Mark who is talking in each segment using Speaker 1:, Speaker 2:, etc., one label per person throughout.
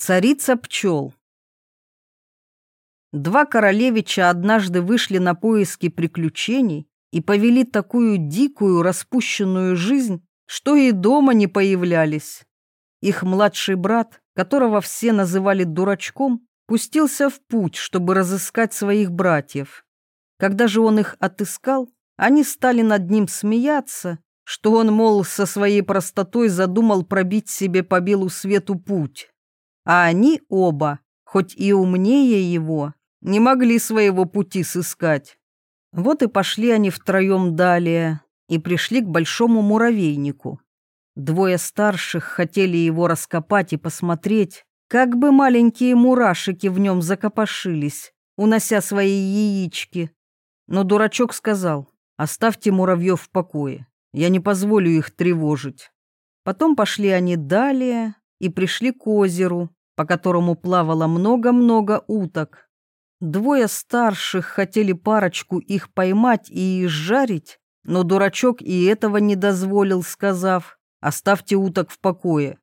Speaker 1: Царица пчел. Два королевича однажды вышли на поиски приключений и повели такую дикую распущенную жизнь, что и дома не появлялись. Их младший брат, которого все называли дурачком, пустился в путь, чтобы разыскать своих братьев. Когда же он их отыскал, они стали над ним смеяться, что он, мол, со своей простотой задумал пробить себе по белу свету путь а они оба, хоть и умнее его, не могли своего пути сыскать. Вот и пошли они втроем далее и пришли к большому муравейнику. Двое старших хотели его раскопать и посмотреть, как бы маленькие мурашики в нем закопошились, унося свои яички. Но дурачок сказал, оставьте муравьев в покое, я не позволю их тревожить. Потом пошли они далее и пришли к озеру, по которому плавало много-много уток. Двое старших хотели парочку их поймать и изжарить, но дурачок и этого не дозволил, сказав «оставьте уток в покое».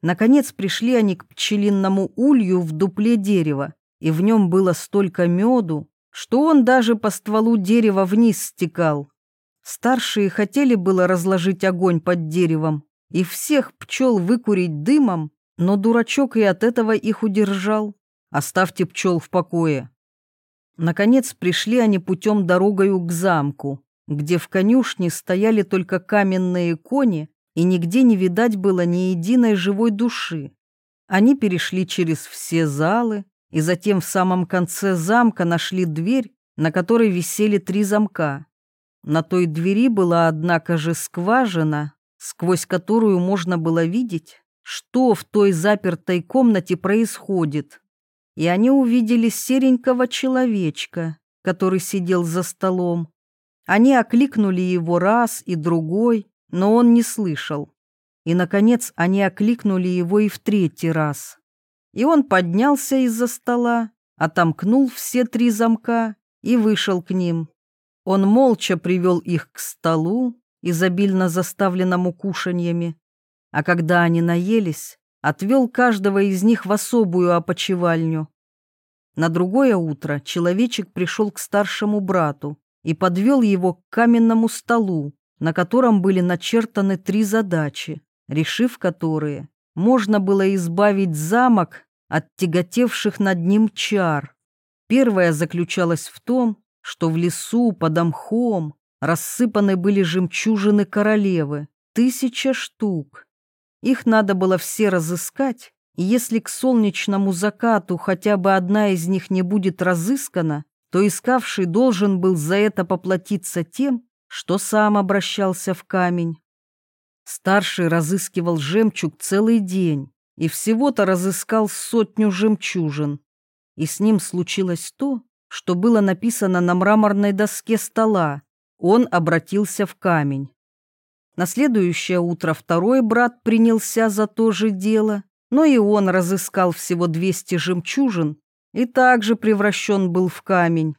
Speaker 1: Наконец пришли они к пчелинному улью в дупле дерева, и в нем было столько меду, что он даже по стволу дерева вниз стекал. Старшие хотели было разложить огонь под деревом и всех пчел выкурить дымом, но дурачок и от этого их удержал. Оставьте пчел в покое. Наконец пришли они путем дорогою к замку, где в конюшне стояли только каменные кони, и нигде не видать было ни единой живой души. Они перешли через все залы, и затем в самом конце замка нашли дверь, на которой висели три замка. На той двери была, однако же, скважина, сквозь которую можно было видеть, что в той запертой комнате происходит. И они увидели серенького человечка, который сидел за столом. Они окликнули его раз и другой, но он не слышал. И, наконец, они окликнули его и в третий раз. И он поднялся из-за стола, отомкнул все три замка и вышел к ним. Он молча привел их к столу, изобильно заставленному кушаньями, а когда они наелись, отвел каждого из них в особую опочивальню. На другое утро человечек пришел к старшему брату и подвел его к каменному столу, на котором были начертаны три задачи, решив которые, можно было избавить замок от тяготевших над ним чар. Первая заключалась в том, что в лесу под мхом рассыпаны были жемчужины королевы, тысяча штук. Их надо было все разыскать, и если к солнечному закату хотя бы одна из них не будет разыскана, то искавший должен был за это поплатиться тем, что сам обращался в камень. Старший разыскивал жемчуг целый день и всего-то разыскал сотню жемчужин. И с ним случилось то, что было написано на мраморной доске стола. Он обратился в камень. На следующее утро второй брат принялся за то же дело, но и он разыскал всего 200 жемчужин и также превращен был в камень.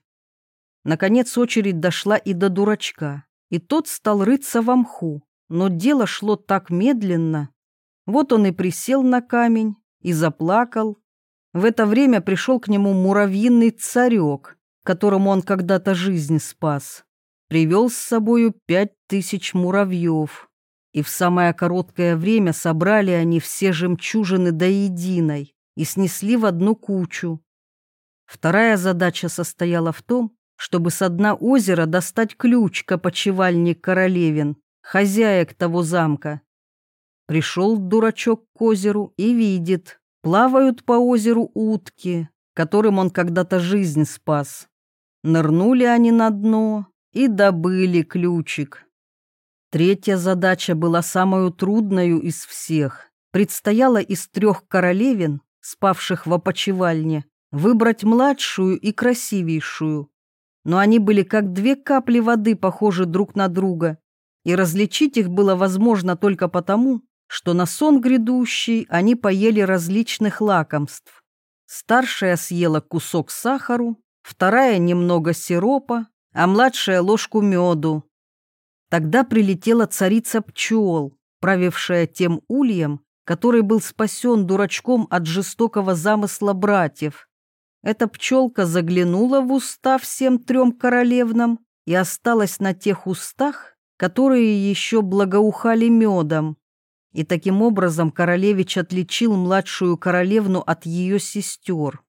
Speaker 1: Наконец очередь дошла и до дурачка, и тот стал рыться в мху, но дело шло так медленно. Вот он и присел на камень и заплакал. В это время пришел к нему муравьиный царек, которому он когда-то жизнь спас привел с собою пять тысяч муравьев, и в самое короткое время собрали они все жемчужины до единой и снесли в одну кучу. Вторая задача состояла в том, чтобы с дна озера достать ключ к опочивальне королевин, хозяек того замка. Пришел дурачок к озеру и видит, плавают по озеру утки, которым он когда-то жизнь спас. Нырнули они на дно, и добыли ключик. Третья задача была самую трудную из всех. Предстояло из трех королевин, спавших в опочивальне, выбрать младшую и красивейшую. Но они были как две капли воды похожи друг на друга, и различить их было возможно только потому, что на сон грядущий они поели различных лакомств. Старшая съела кусок сахару, вторая немного сиропа, а младшая ложку меду. Тогда прилетела царица пчел, правившая тем ульем, который был спасен дурачком от жестокого замысла братьев. Эта пчелка заглянула в уста всем трем королевнам и осталась на тех устах, которые еще благоухали медом. И таким образом королевич отличил младшую королевну от ее сестер.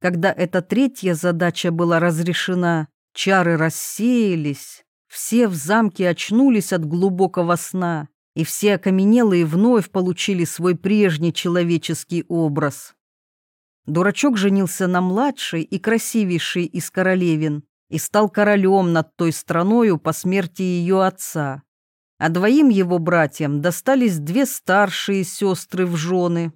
Speaker 1: Когда эта третья задача была разрешена, чары рассеялись, все в замке очнулись от глубокого сна, и все окаменелые вновь получили свой прежний человеческий образ. Дурачок женился на младшей и красивейшей из королевин и стал королем над той страною по смерти ее отца. А двоим его братьям достались две старшие сестры в жены.